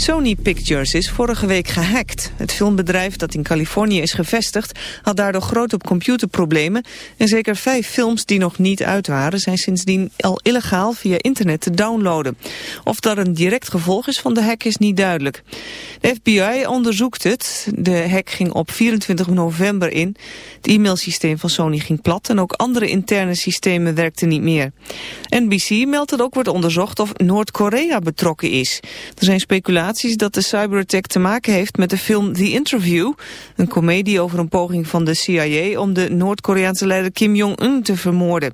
Sony Pictures is vorige week gehackt. Het filmbedrijf dat in Californië is gevestigd had daardoor grote computerproblemen en zeker vijf films die nog niet uit waren zijn sindsdien al illegaal via internet te downloaden. Of dat een direct gevolg is van de hack is niet duidelijk. De FBI onderzoekt het. De hack ging op 24 november in. Het e-mailsysteem van Sony ging plat en ook andere interne systemen werkten niet meer. NBC meldt dat ook wordt onderzocht of Noord-Korea betrokken is. Er zijn speculaties dat de cyberattack te maken heeft met de film The Interview, een komedie over een poging van de CIA om de Noord-Koreaanse leider Kim Jong-un te vermoorden.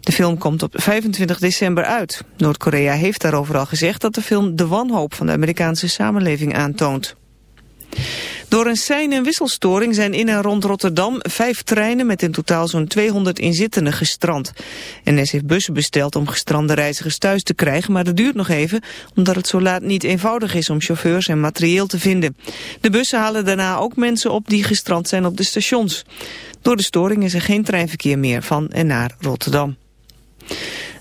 De film komt op 25 december uit. Noord-Korea heeft daarover al gezegd dat de film de wanhoop van de Amerikaanse samenleving aantoont. Door een sein- en wisselstoring zijn in en rond Rotterdam vijf treinen met in totaal zo'n 200 inzittenden gestrand. NS heeft bussen besteld om gestrande reizigers thuis te krijgen, maar dat duurt nog even omdat het zo laat niet eenvoudig is om chauffeurs en materieel te vinden. De bussen halen daarna ook mensen op die gestrand zijn op de stations. Door de storing is er geen treinverkeer meer van en naar Rotterdam.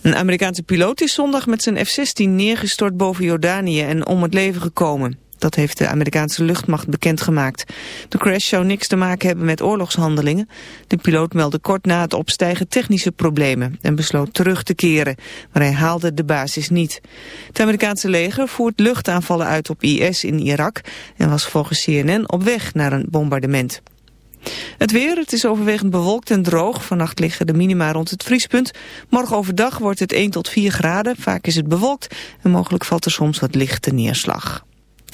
Een Amerikaanse piloot is zondag met zijn F-16 neergestort boven Jordanië en om het leven gekomen. Dat heeft de Amerikaanse luchtmacht bekendgemaakt. De crash zou niks te maken hebben met oorlogshandelingen. De piloot meldde kort na het opstijgen technische problemen en besloot terug te keren, maar hij haalde de basis niet. Het Amerikaanse leger voert luchtaanvallen uit op IS in Irak en was volgens CNN op weg naar een bombardement. Het weer, het is overwegend bewolkt en droog. Vannacht liggen de minima rond het vriespunt. Morgen overdag wordt het 1 tot 4 graden. Vaak is het bewolkt en mogelijk valt er soms wat lichte neerslag.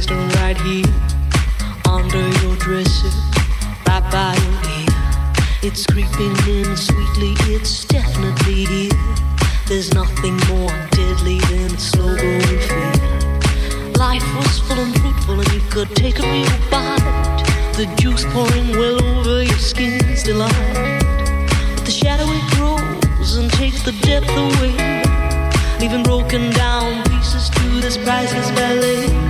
placed right here under your dresser, right by your ear. It's creeping in sweetly, it's definitely here. There's nothing more deadly than slow growing fear. Life was full and fruitful, and you could take a real bite. The juice pouring well over your skin's delight. The shadow it grows and takes the depth away, leaving broken down pieces to this priceless ballet.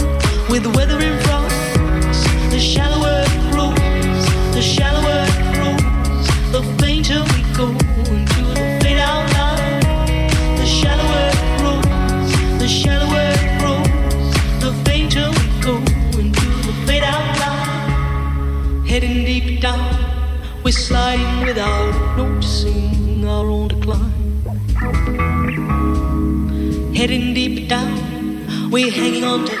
with the weather in front. The shallower it grows, the shallower it grows, the fainter we go into the fade out line. The shallower it grows, the shallower it grows, the fainter we go into the fade out line. Heading deep down, we're sliding without noticing our own decline. Heading deep down, we're hanging on to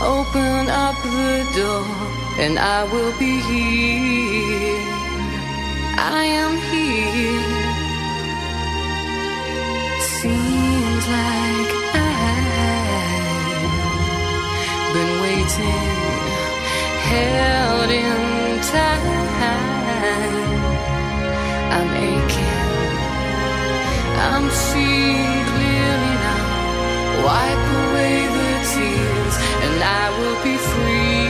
Open up the door, and I will be here. I am here. Seems like I've been waiting, held in time. I'm aching, I'm seeing clearly now. Wipe away the tears, and I will be free.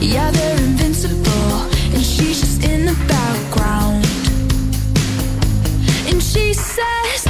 Yeah, they're invincible, and she's just in the background. And she says.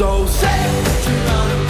so sad.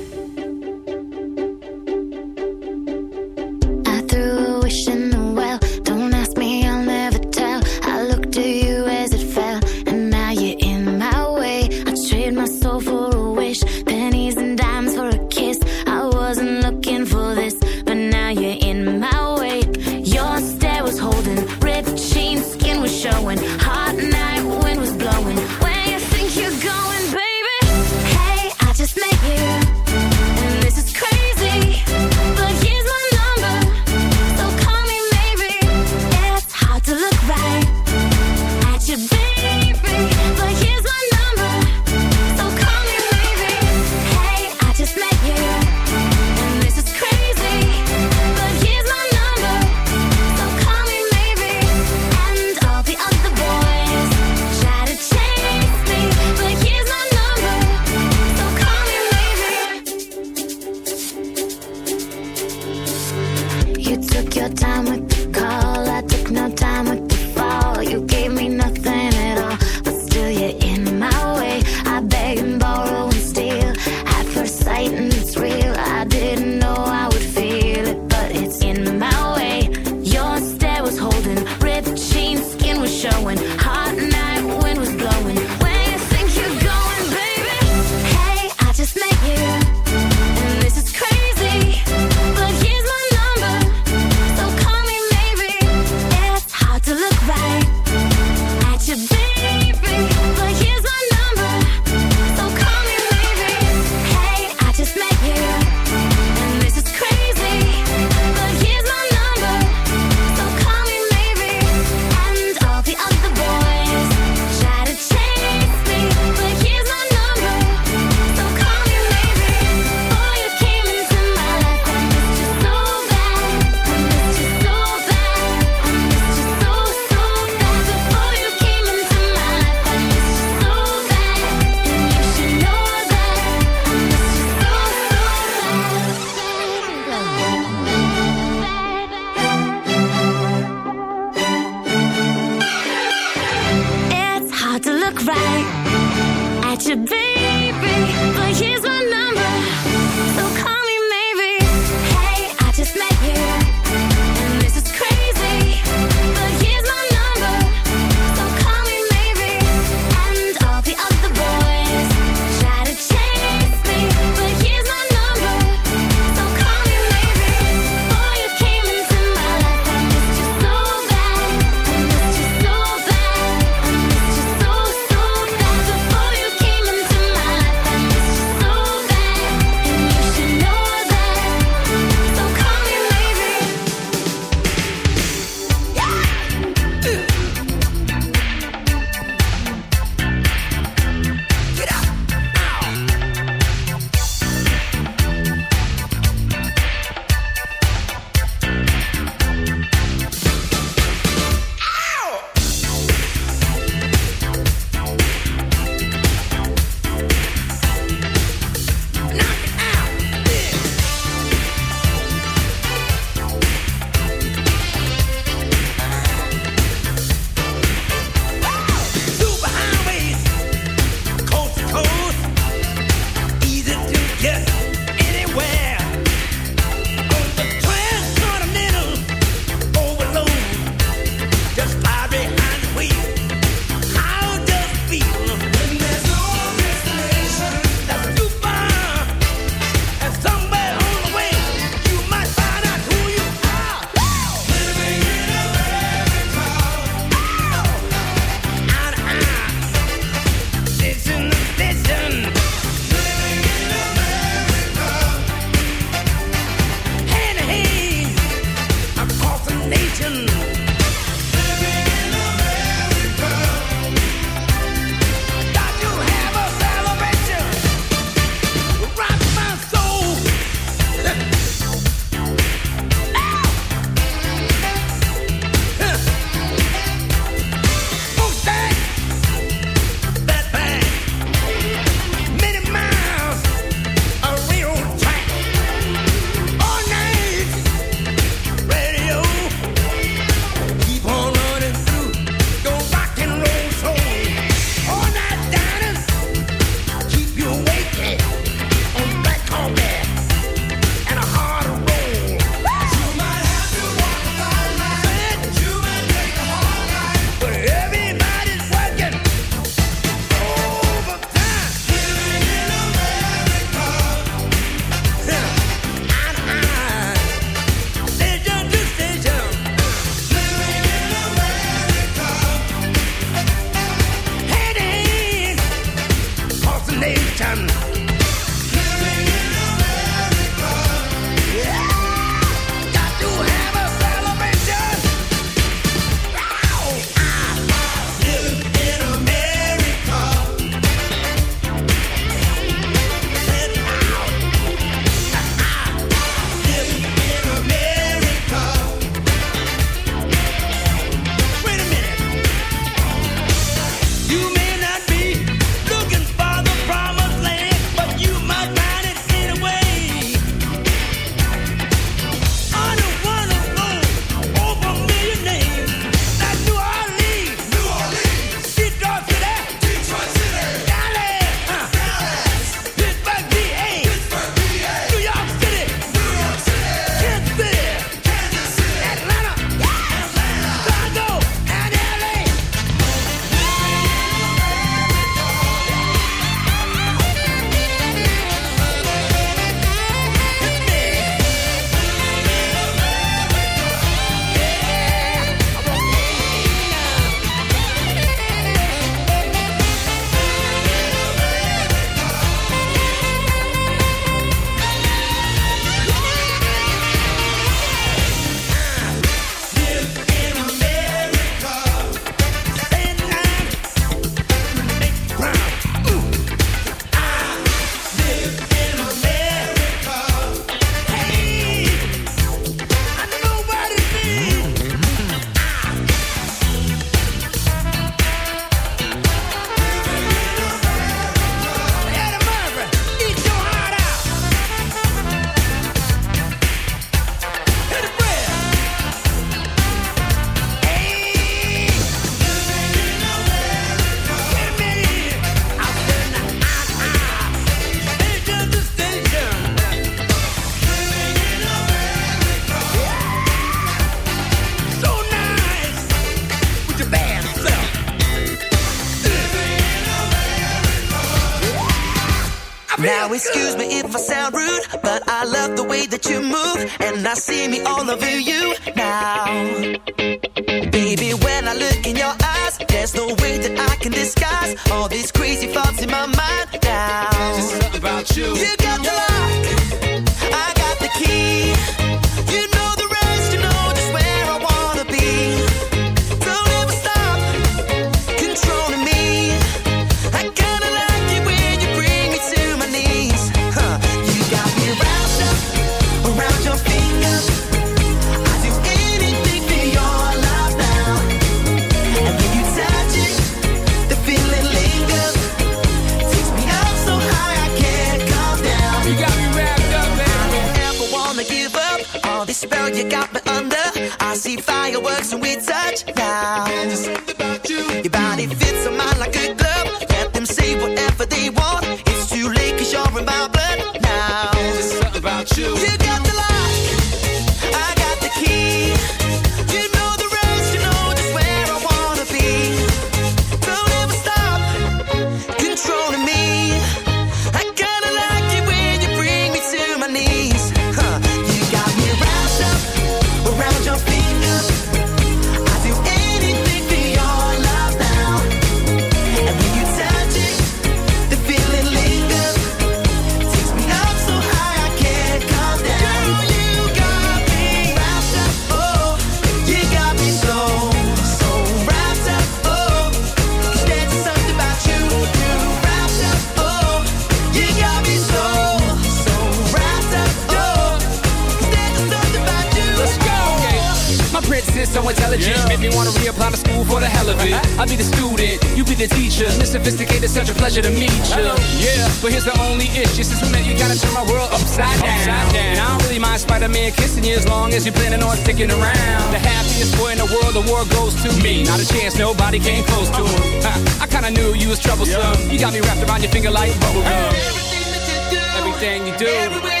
long as you're planning on sticking around. The happiest boy in the world, the world goes to me. Not a chance, nobody came close to him. I, I kinda knew you was troublesome. You got me wrapped around your finger like bubblegum. Everything that you do, everything you do.